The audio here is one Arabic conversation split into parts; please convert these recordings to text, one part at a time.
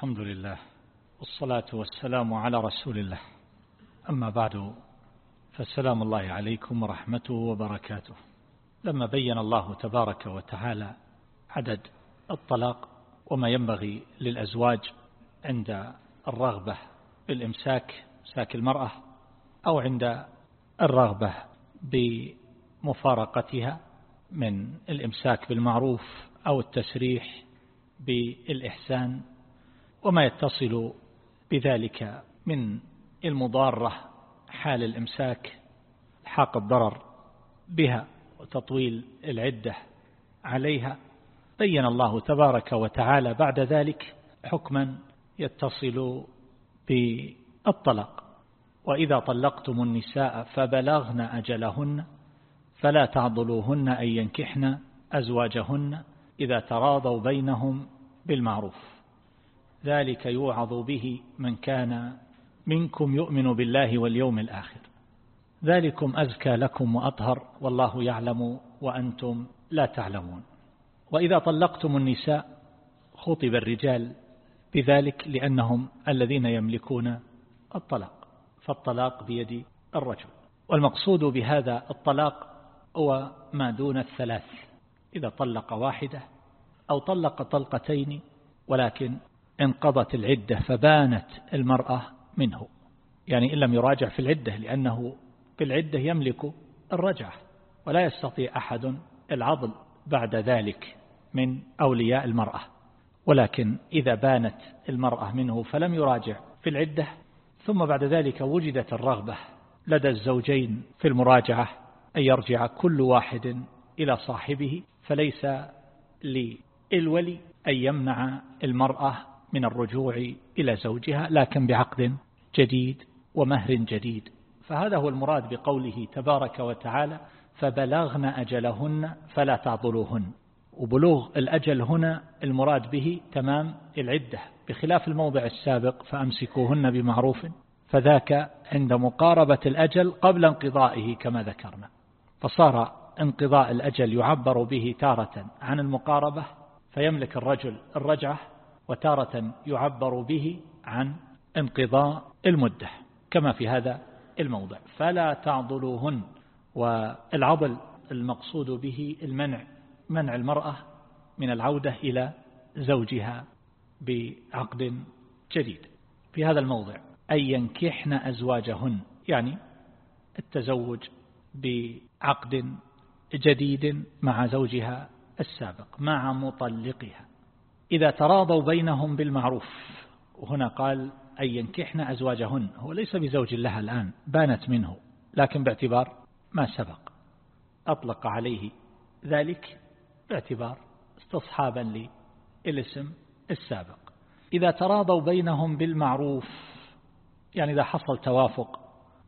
الحمد لله والصلاة والسلام على رسول الله. أما بعد فالسلام الله عليكم ورحمته وبركاته. لما بين الله تبارك وتعالى عدد الطلاق وما ينبغي للأزواج عند الرغبة بالإمساك ساك المرأة أو عند الرغبة بمفارقتها من الإمساك بالمعروف أو التسريح بالإحسان وما يتصل بذلك من المضارة حال الإمساك حاق الضرر بها وتطويل العدة عليها. بين الله تبارك وتعالى بعد ذلك حكما يتصل بالطلاق. وإذا طلقتم النساء فبلغن أجلهن فلا تعضلوهن أن ينكحن أزواجهن إذا تراضوا بينهم بالمعروف. ذلك يوعظ به من كان منكم يؤمن بالله واليوم الآخر. ذلكم أزكى لكم وأطهر والله يعلم وأنتم لا تعلمون. وإذا طلقتم النساء خطب الرجال بذلك لأنهم الذين يملكون الطلاق فالطلاق بيد الرجل. والمقصود بهذا الطلاق هو ما دون الثلاث إذا طلق واحدة أو طلق طلقتين ولكن انقضت العدة فبانت المرأة منه. يعني إن لم يراجع في العدة لأنه في العدة يملك الرجعة ولا يستطيع أحد العضل بعد ذلك من أولياء المرأة. ولكن إذا بانت المرأة منه فلم يراجع في العدة ثم بعد ذلك وجدت الرغبة لدى الزوجين في المراجعة أن يرجع كل واحد إلى صاحبه فليس للولي أن يمنع المرأة من الرجوع إلى زوجها لكن بعقد جديد ومهر جديد. فهذا هو المراد بقوله تبارك وتعالى فبلغن أجلهن فلا تعضلوهن. وبلوغ الأجل هنا المراد به تمام العدة. بخلاف الموضع السابق فأمسكوهن بمعروف فذاك عند مقاربة الأجل قبل انقضائه كما ذكرنا. فصار انقضاء الأجل يعبر به تارة عن المقاربة فيملك الرجل الرجعة وتارة يعبر به عن انقضاء المدة كما في هذا الموضع. فلا تعضلوهن والعضل المقصود به المنع منع المرأة من العودة إلى زوجها بعقد جديد. في هذا الموضع أن ينكحن أزواجهن يعني التزوج بعقد جديد مع زوجها السابق مع مطلقها. إذا تراضوا بينهم بالمعروف. وهنا قال أن ينكحن أزواجهن. هو ليس بزوج لها الآن بانت منه لكن باعتبار ما سبق. أطلق عليه ذلك باعتبار استصحابا للاسم السابق. إذا تراضوا بينهم بالمعروف يعني إذا حصل توافق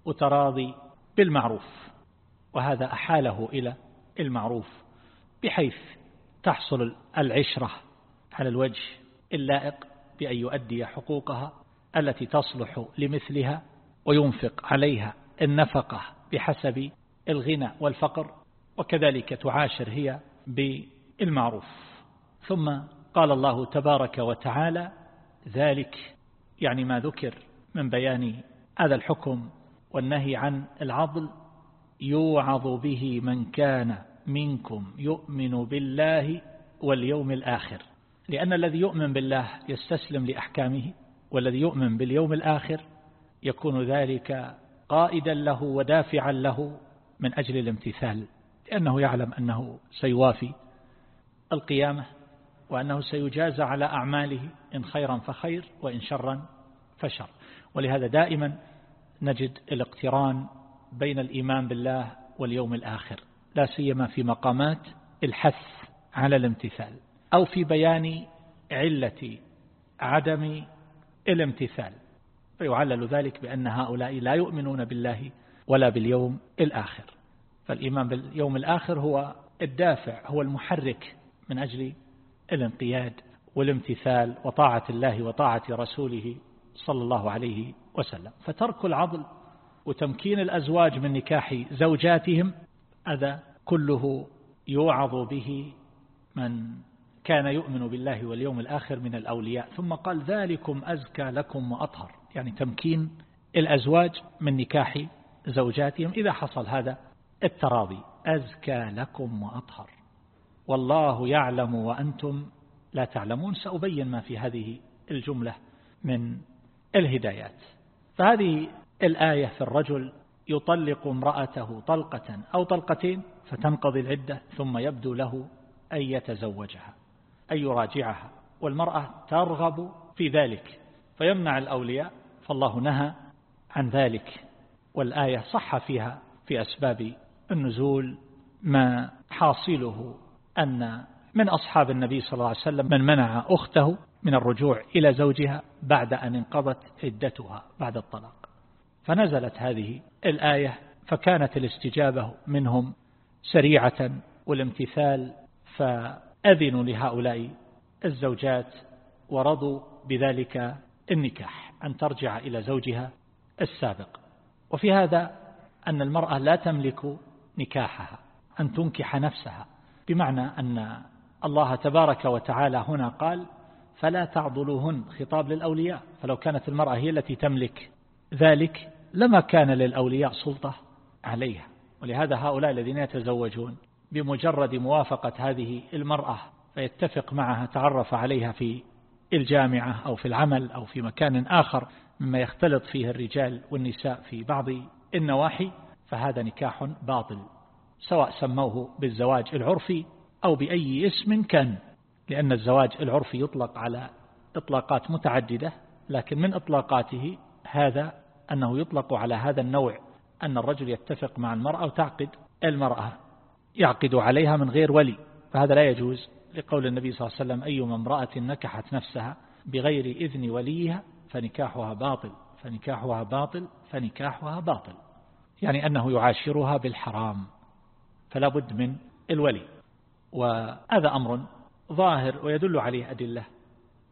وتراضي بالمعروف وهذا أحاله إلى المعروف بحيث تحصل العشرة على الوجه اللائق بأن يؤدي حقوقها التي تصلح لمثلها وينفق عليها النفقة بحسب الغنى والفقر وكذلك تعاشر هي بالمعروف. ثم قال الله تبارك وتعالى ذلك يعني ما ذكر من بيان هذا الحكم والنهي عن العضل يوعظ به من كان منكم يؤمن بالله واليوم الآخر. لأن الذي يؤمن بالله يستسلم لأحكامه والذي يؤمن باليوم الآخر يكون ذلك قائدا له ودافعا له من أجل الامتثال لأنه يعلم أنه سيوافي القيامة وأنه سيجازى على أعماله إن خيرا فخير وإن شرا فشر. ولهذا دائما نجد الاقتران بين الإيمان بالله واليوم الآخر لا سيما في مقامات الحث على الامتثال. أو في بيان علة عدم الامتثال. فيعلل ذلك بأن هؤلاء لا يؤمنون بالله ولا باليوم الآخر. فالإيمان باليوم الآخر هو الدافع هو المحرك من أجل الانقياد والامتثال وطاعة الله وطاعة رسوله صلى الله عليه وسلم. فترك العضل وتمكين الأزواج من نكاح زوجاتهم هذا كله يوعظ به من كان يؤمن بالله واليوم الآخر من الأولياء ثم قال ذلكم أزكى لكم وأطهر. يعني تمكين الأزواج من نكاح زوجاتهم. إذا حصل هذا التراضي أزكى لكم وأطهر. والله يعلم وأنتم لا تعلمون. سأبين ما في هذه الجملة من الهدايات. فهذه الآية في الرجل يطلق امرأته طلقة أو طلقتين فتنقضي العدة ثم يبدو له أن يتزوجها. أن يراجعها والمرأة ترغب في ذلك فيمنع الأولياء فالله نهى عن ذلك والآية صح فيها في أسباب النزول ما حاصله أن من أصحاب النبي صلى الله عليه وسلم من منع أخته من الرجوع إلى زوجها بعد أن انقضت عدتها بعد الطلاق. فنزلت هذه الآية فكانت الاستجابة منهم سريعة والامتثال فأذنوا لهؤلاء الزوجات ورضوا بذلك النكاح أن ترجع إلى زوجها السابق. وفي هذا أن المرأة لا تملك نكاحها أن تنكح نفسها بمعنى أن الله تبارك وتعالى هنا قال فلا تعضلوهن خطاب للأولياء. فلو كانت المرأة هي التي تملك ذلك لما كان للأولياء سلطة عليها. ولهذا هؤلاء الذين يتزوجون بمجرد موافقة هذه المرأة فيتفق معها تعرف عليها في الجامعة أو في العمل أو في مكان آخر مما يختلط فيه الرجال والنساء في بعض النواحي فهذا نكاح باطل سواء سموه بالزواج العرفي أو بأي اسم كان لأن الزواج العرفي يطلق على إطلاقات متعددة لكن من إطلاقاته هذا أنه يطلق على هذا النوع أن الرجل يتفق مع المرأة وتعقد المرأة. يعقد عليها من غير ولي فهذا لا يجوز. لقول النبي صلى الله عليه وسلم أيما امرأة نكحت نفسها بغير إذن وليها فنكاحها باطل فنكاحها باطل فنكاحها باطل. يعني أنه يعاشرها بالحرام فلا بد من الولي. وهذا أمر ظاهر ويدل عليه أدلة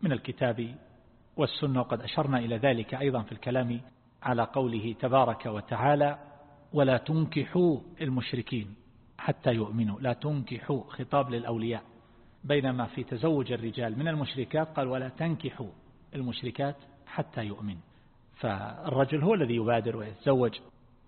من الكتاب والسنة وقد أشرنا إلى ذلك أيضا في الكلام على قوله تبارك وتعالى ولا تنكحوا المشركين حتى يؤمنوا. لا تنكحوا خطاب للأولياء بينما في تزوج الرجال من المشركات قال ولا تنكحوا المشركات حتى يؤمن. فالرجل هو الذي يبادر ويتزوج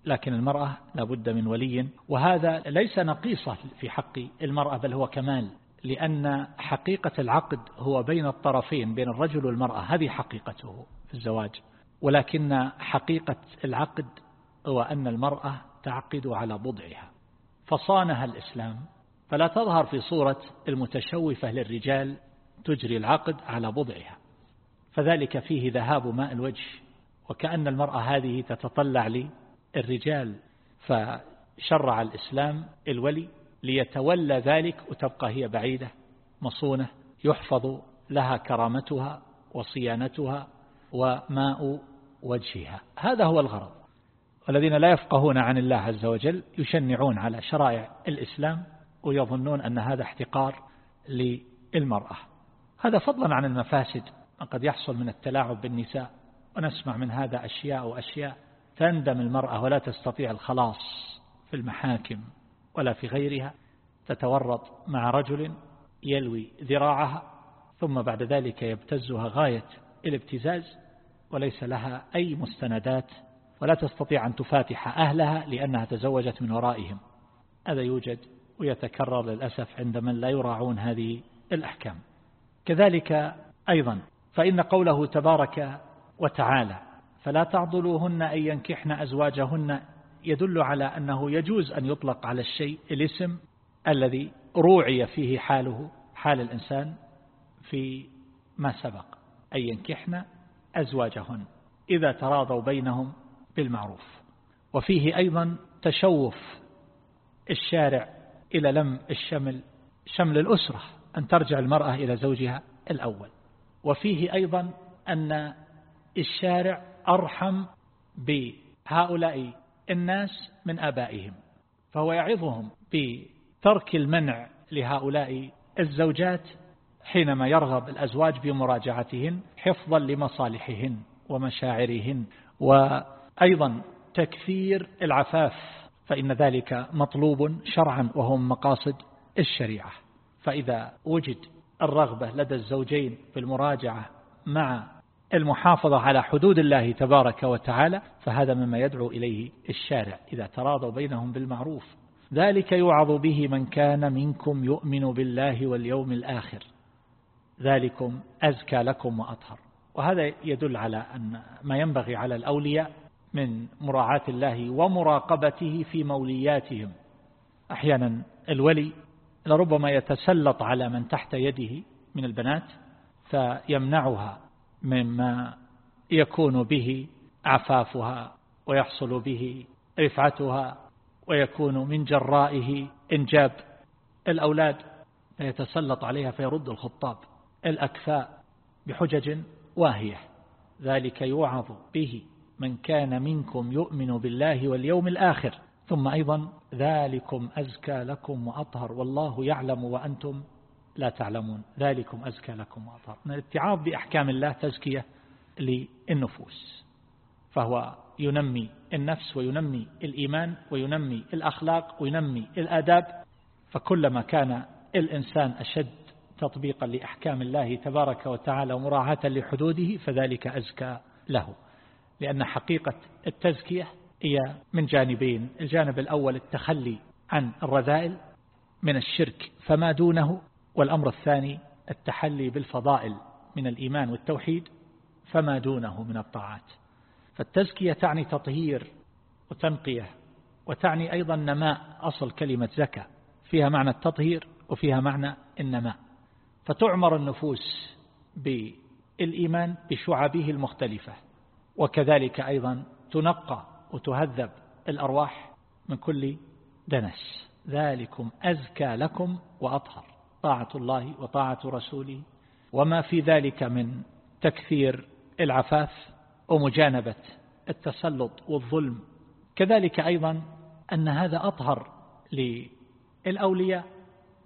لكن المرأة لابد من ولي. وهذا ليس نقيصة في حق المرأة بل هو كمال لأن حقيقة العقد هو بين الطرفين بين الرجل والمرأة. هذه حقيقته في الزواج. ولكن حقيقة العقد هو أن المرأة تعقد على بضعها. فصانها الإسلام. فلا تظهر في صورة المتشوفة للرجال تجري العقد على بضعها. فذلك فيه ذهاب ماء الوجه وكأن المرأة هذه تتطلع للرجال فشرع الإسلام الولي ليتولى ذلك وتبقى هي بعيدة مصونة يحفظ لها كرامتها وصيانتها وماء وجهها. هذا هو الغرض. والذين لا يفقهون عن الله عز وجل يشنعون على شرائع الإسلام ويظنون أن هذا احتقار للمرأة. هذا فضلا عن المفاسد قد يحصل من التلاعب بالنساء ونسمع من هذا أشياء وأشياء تندم المرأة ولا تستطيع الخلاص في المحاكم ولا في غيرها تتورط مع رجل يلوي ذراعها ثم بعد ذلك يبتزها غاية الابتزاز وليس لها أي مستندات ولا تستطيع أن تفاتح أهلها لأنها تزوجت من ورائهم. هذا يوجد ويتكرر للأسف عند من لا يراعون هذه الأحكام. كذلك أيضا فإن قوله تبارك وتعالى فلا تعضلوهن أن ينكحن أزواجهن يدل على أنه يجوز أن يطلق على الشيء الاسم الذي روعي فيه حاله حال الإنسان في ما سبق أن ينكحن أزواجهن. إذا تراضوا بينهم بالمعروف. وفيه أيضا تشوف الشارع إلى لم الشمل شمل الأسرة أن ترجع المرأة إلى زوجها الأول. وفيه أيضا أن الشارع أرحم بهؤلاء الناس من آبائهم. فهو يعظهم بترك المنع لهؤلاء الزوجات حينما يرغب الأزواج بمراجعتهن حفظا لمصالحهن ومشاعرهن وأيضا تكثير العفاف فإن ذلك مطلوب شرعا وهو مقاصد الشريعة. فإذا وجد الرغبة لدى الزوجين في المراجعة مع المحافظة على حدود الله تبارك وتعالى فهذا مما يدعو إليه الشارع إذا تراضوا بينهم بالمعروف. ذلك يوعظ به من كان منكم يؤمن بالله واليوم الآخر. ذلكم أزكى لكم وأطهر. وهذا يدل على أن ما ينبغي على الأولياء من مراعاة الله ومراقبته في مولياتهم. أحيانا الولي لربما يتسلط على من تحت يده من البنات فيمنعها مما يكون به عفافها ويحصل به رفعتها ويكون من جرائه إنجاب الأولاد فيتسلط عليها فيرد الخطاب الأكفاء بحجج واهية. ذلك يوعظ به من كان منكم يؤمن بالله واليوم الآخر ثم أيضا ذلكم أزكى لكم وأطهر والله يعلم وأنتم لا تعلمون ذلكم أزكى لكم وأطهر. الاتعاظ بأحكام الله تزكية للنفوس فهو ينمي النفس وينمي الإيمان وينمي الأخلاق وينمي الآداب فكلما كان الإنسان أشد تطبيقا لأحكام الله تبارك وتعالى ومراعاة لحدوده فذلك أزكى له. لأن حقيقة التزكية هي من جانبين. الجانب الأول التخلي عن الرذائل من الشرك فما دونه والأمر الثاني التحلي بالفضائل من الإيمان والتوحيد فما دونه من الطاعات. فالتزكية تعني تطهير وتنقية وتعني أيضا نماء أصل كلمة زكاة. فيها معنى التطهير وفيها معنى النماء. فتعمر النفوس بالإيمان بشعبه المختلفة. وكذلك أيضا تنقى وتهذب الأرواح من كل دنس. ذلكم أزكى لكم وأطهر. طاعة الله وطاعة رسوله. وما في ذلك من تكثير العفاف ومجانبة التسلط والظلم. كذلك أيضا أن هذا أطهر للأولياء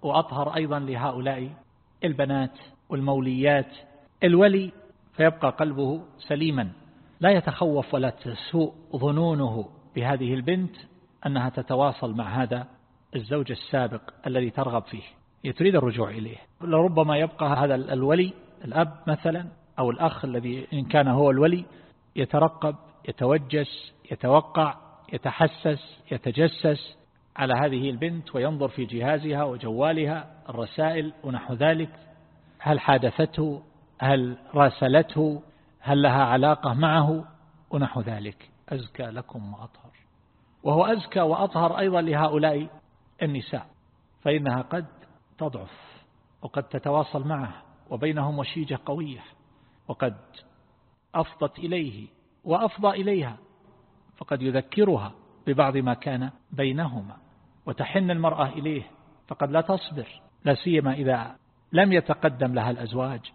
وأطهر أيضا لهؤلاء البنات والموليات. الولي فيبقى قلبه سليما. لا يتخوف ولا تسوء ظنونه بهذه البنت أنها تتواصل مع هذا الزوج السابق الذي ترغب فيه تريد الرجوع إليه. لربما يبقى هذا الولي الأب مثلا أو الأخ الذي إن كان هو الولي يترقب يتوجس يتوقع يتحسس يتجسس على هذه البنت وينظر في جهازها وجوالها الرسائل ونحو ذلك. هل حادثته؟ هل راسلته؟ هل لها علاقة معه ونحو ذلك. أزكى لكم وأطهر. وهو أزكى وأطهر أيضا لهؤلاء النساء فإنها قد تضعف وقد تتواصل معه وبينهم وشيجة قوية وقد أفضت إليه وأفضى إليها فقد يذكرها ببعض ما كان بينهما وتحن المرأة إليه فقد لا تصبر لا سيما إذا لم يتقدم لها الأزواج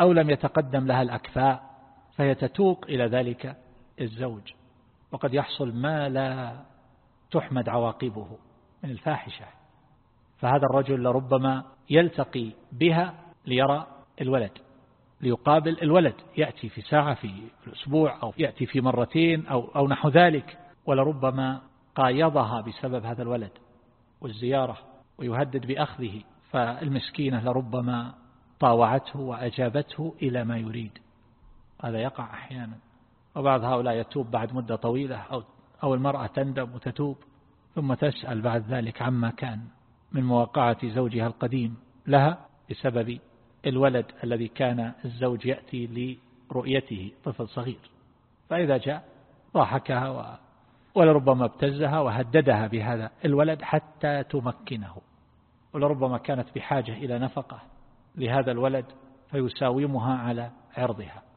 أو لم يتقدم لها الأكفاء فهي تتوق إلى ذلك الزوج. وقد يحصل ما لا تحمد عواقبه من الفاحشة. فهذا الرجل لربما يلتقي بها ليرى الولد ليقابل الولد. يأتي في ساعة في الأسبوع أو يأتي في مرتين أو, أو نحو ذلك. ولربما قايضها بسبب هذا الولد والزيارة ويهدد بأخذه. فالمسكينة لربما طاوعته وأجابته إلى ما يريد. هذا يقع أحيانا. وبعض هؤلاء يتوب بعد مدة طويلة أو, أو المرأة تندم وتتوب ثم تسأل بعد ذلك عما كان من مواقعة زوجها القديم لها بسبب الولد الذي كان الزوج يأتي لرؤيته طفل صغير. فإذا جاء ضحكها و... ولربما ابتزها وهددها بهذا الولد حتى تمكنه. ولربما كانت بحاجة إلى نفقة لهذا الولد فيساومها على عرضها.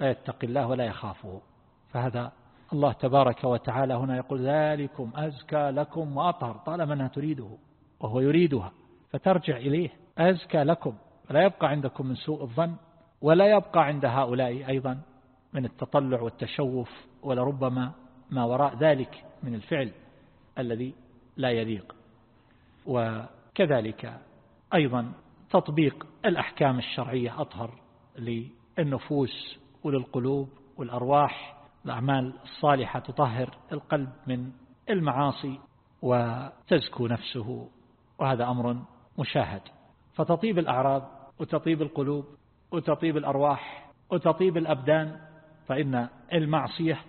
لا يتقي الله ولا يخافه. فهذا الله تبارك وتعالى هنا يقول ذلكم أزكى لكم وأطهر طالما أنها تريده وهو يريدها. فترجع إليه أزكى لكم. فلا يبقى عندكم من سوء الظن ولا يبقى عند هؤلاء أيضا من التطلع والتشوف ولربما ما وراء ذلك من الفعل الذي لا يليق. وكذلك أيضا تطبيق الأحكام الشرعية أطهر للنفوس وللقلوب والأرواح الأعمال الصالحة تطهر القلب من المعاصي وتزكو نفسه وهذا أمر مشاهد. فتطيب الأعراض وتطيب القلوب وتطيب الأرواح وتطيب الأبدان فإن المعصية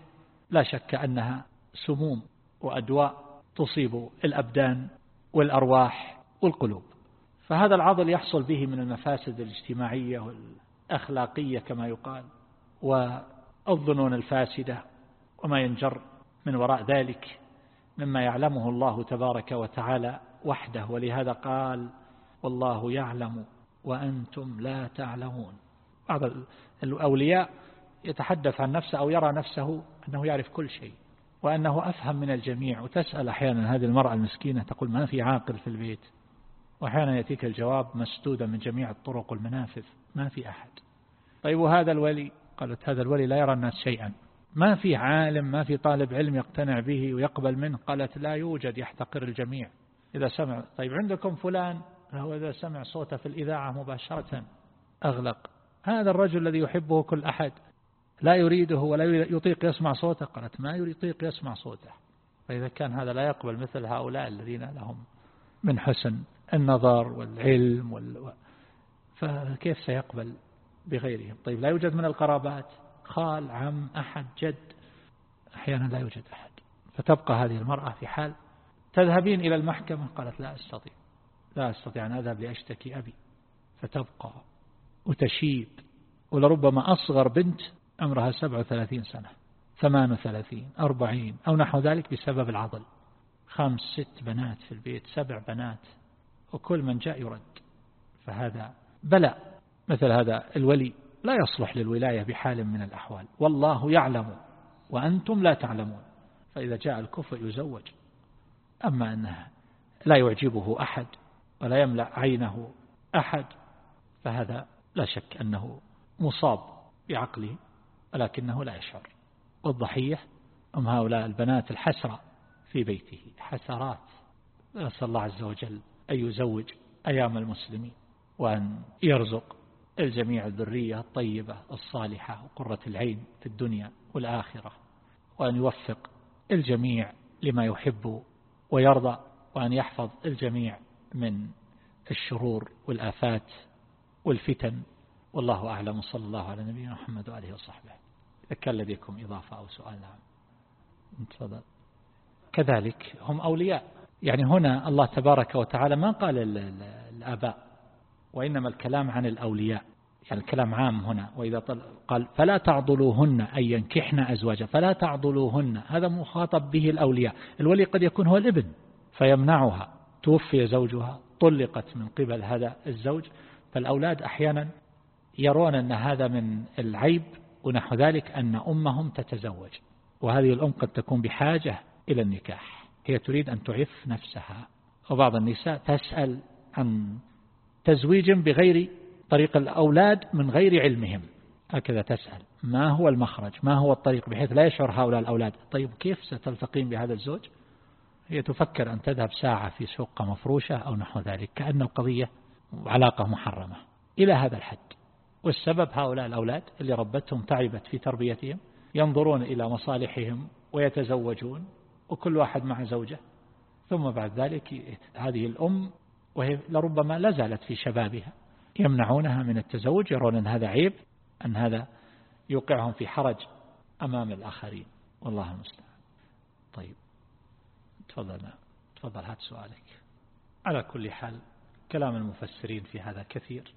لا شك أنها سموم وأدواء تصيب الأبدان والأرواح والقلوب. فهذا العضل يحصل به من المفاسد الاجتماعية والأخلاقية كما يقال. والظنون الفاسدة وما ينجر من وراء ذلك مما يعلمه الله تبارك وتعالى وحده. ولهذا قال والله يعلم وأنتم لا تعلمون. بعض الأولياء يتحدث عن نفسه أو يرى نفسه أنه يعرف كل شيء وأنه أفهم من الجميع. وتسأل أحيانا هذه المرأة المسكينة تقول ما في عاقل في البيت؟ وأحيانا يأتيك الجواب مسدودا من جميع الطرق والمنافذ ما في أحد. طيب وهذا الولي قالت هذا الولي لا يرى الناس شيئا. ما في عالم ما في طالب علم يقتنع به ويقبل منه. قالت لا يوجد يحتقر الجميع. إذا سمع طيب عندكم فلان؟ هو إذا سمع صوته في الإذاعة مباشرة أغلق. هذا الرجل الذي يحبه كل أحد. لا يريده ولا يطيق يسمع صوته. قالت ما يطيق يسمع صوته. فإذا كان هذا لا يقبل مثل هؤلاء الذين لهم من حسن النظر والعلم وال... فكيف سيقبل؟ بغيرهم. طيب لا يوجد من القرابات. خال عم أحد جد. أحيانا لا يوجد أحد. فتبقى هذه المرأة في حال تذهبين إلى المحكمة. قالت لا أستطيع. لا أستطيع أن أذهب لأشتكي أبي. فتبقى وتشيب. ولربما أصغر بنت عمرها 37 سنة 38 40 أو نحو ذلك بسبب العضل. خمس ست بنات في البيت سبع بنات. وكل من جاء يرد. فهذا بلاء. مثل هذا الولي لا يصلح للولاية بحال من الأحوال. والله يعلم وأنتم لا تعلمون. فإذا جاء الكفر يزوج. أما أنها لا يعجبه أحد ولا يملأ عينه أحد فهذا لا شك أنه مصاب بعقله ولكنه لا يشعر. والضحية أم هؤلاء البنات الحسرة في بيته. حسرات. نسأل الله عز وجل أن يزوج أيام المسلمين وأن يرزق الجميع الذرية الطيبة الصالحة وقرة العين في الدنيا والآخرة وأن يوفق الجميع لما يحب ويرضى وأن يحفظ الجميع من الشرور والآفات والفتن. والله أعلم. صلى الله على نبينا محمد وآله وصحبه. كان لديكم إضافة أو سؤال. نعم تفضل. كذلك هم أولياء. يعني هنا الله تبارك وتعالى ما قال الآباء. وإنما الكلام عن الأولياء. يعني الكلام عام هنا. وإذا قال فلا تعضلوهن أن ينكحن أزواجا. فلا تعضلوهن. هذا مخاطب به الأولياء. الولي قد يكون هو الابن فيمنعها. توفي زوجها. طلقت من قبل هذا الزوج. فالأولاد أحيانا يرون أن هذا من العيب ونحو ذلك أن أمهم تتزوج. وهذه الأم قد تكون بحاجة إلى النكاح. هي تريد أن تعف نفسها. وبعض النساء تسأل عن تزويج بغير طريق الأولاد من غير علمهم. هكذا تسأل ما هو المخرج؟ ما هو الطريق؟ بحيث لا يشعر هؤلاء الأولاد. طيب كيف ستلتقين بهذا الزوج؟ هي تفكر أن تذهب ساعة في سوق مفروشة أو نحو ذلك كأن القضية علاقة محرمة. إلى هذا الحد. والسبب هؤلاء الأولاد اللي ربتهم تعبت في تربيتهم ينظرون إلى مصالحهم ويتزوجون وكل واحد مع زوجه. ثم بعد ذلك هذه الأم وهي لربما لا زالت في شبابها. يمنعونها من التزوج يرون أن هذا عيب أن هذا يوقعهم في حرج أمام الآخرين. والله المستعان. طيب. تفضل تفضل هات سؤالك. على كل حال كلام المفسرين في هذا كثير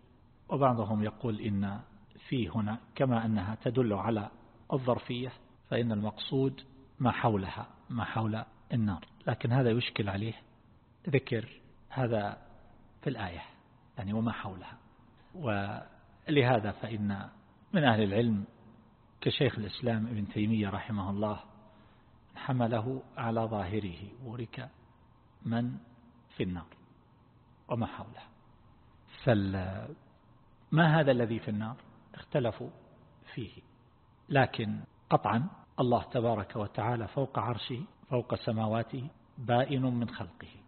وبعضهم يقول إن في هنا كما أنها تدل على الظرفية فإن المقصود ما حولها ما حول النار. لكن هذا يشكل عليه ذكر هذا في الآية يعني وما حولها. ولهذا فإن من أهل العلم كشيخ الإسلام ابن تيمية رحمه الله حمله على ظاهره ورك من في النار وما حوله. فما هذا الذي في النار؟ اختلفوا فيه. لكن قطعا الله تبارك وتعالى فوق عرشه فوق سماواته بائن من خلقه.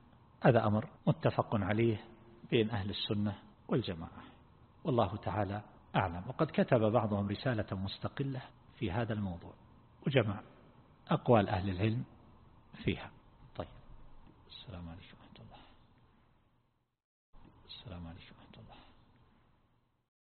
هذا أمر متفق عليه بين أهل السنة والجماعة. والله تعالى أعلم. وقد كتب بعضهم رسالة مستقلة في هذا الموضوع. وجمع أقوال أهل العلم فيها. طيب. السلام عليكم ورحمة الله. السلام عليكم.